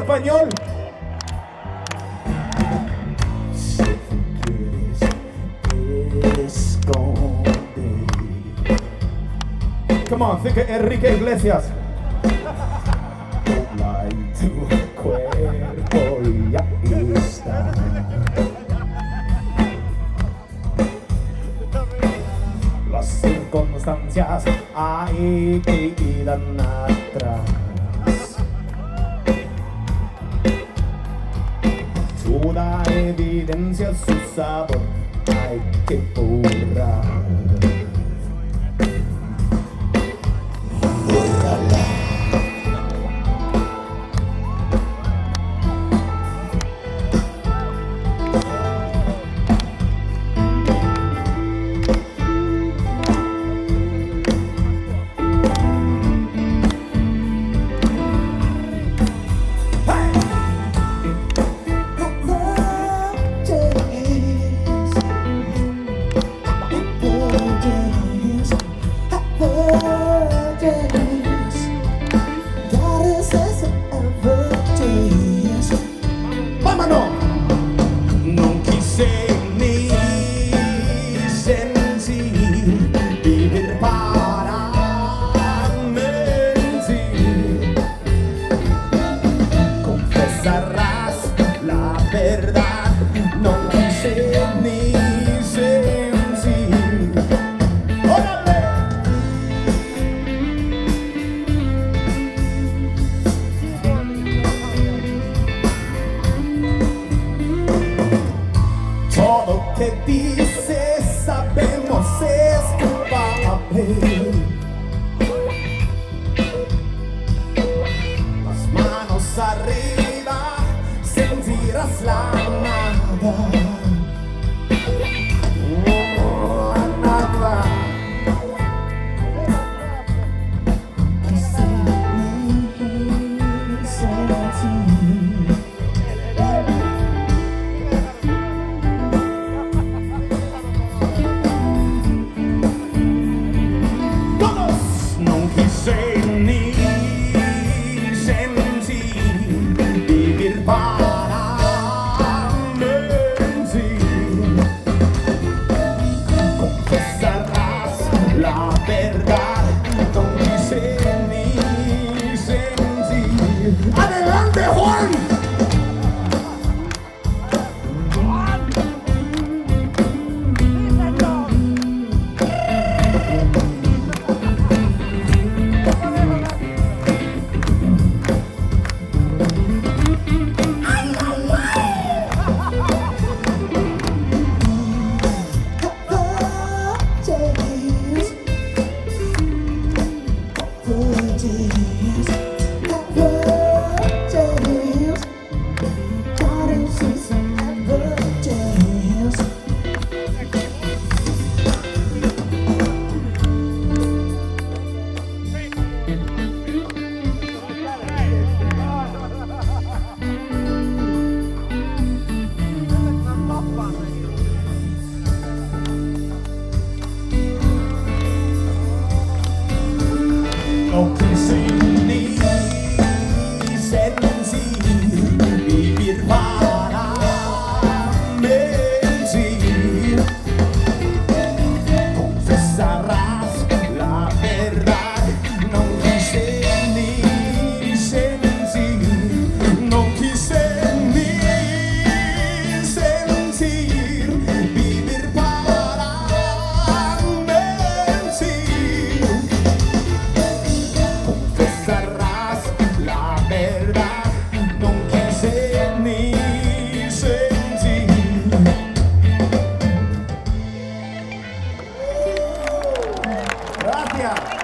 español? Come on, think of Enrique Iglesias. Las circunstancias ahí quedan atrás. Toda evidencia, su sabor hay que borrar. Todo que dices sabemos es. Las manos arriba, sentirás la nada. No verdad no quise ni sentir. Gracias.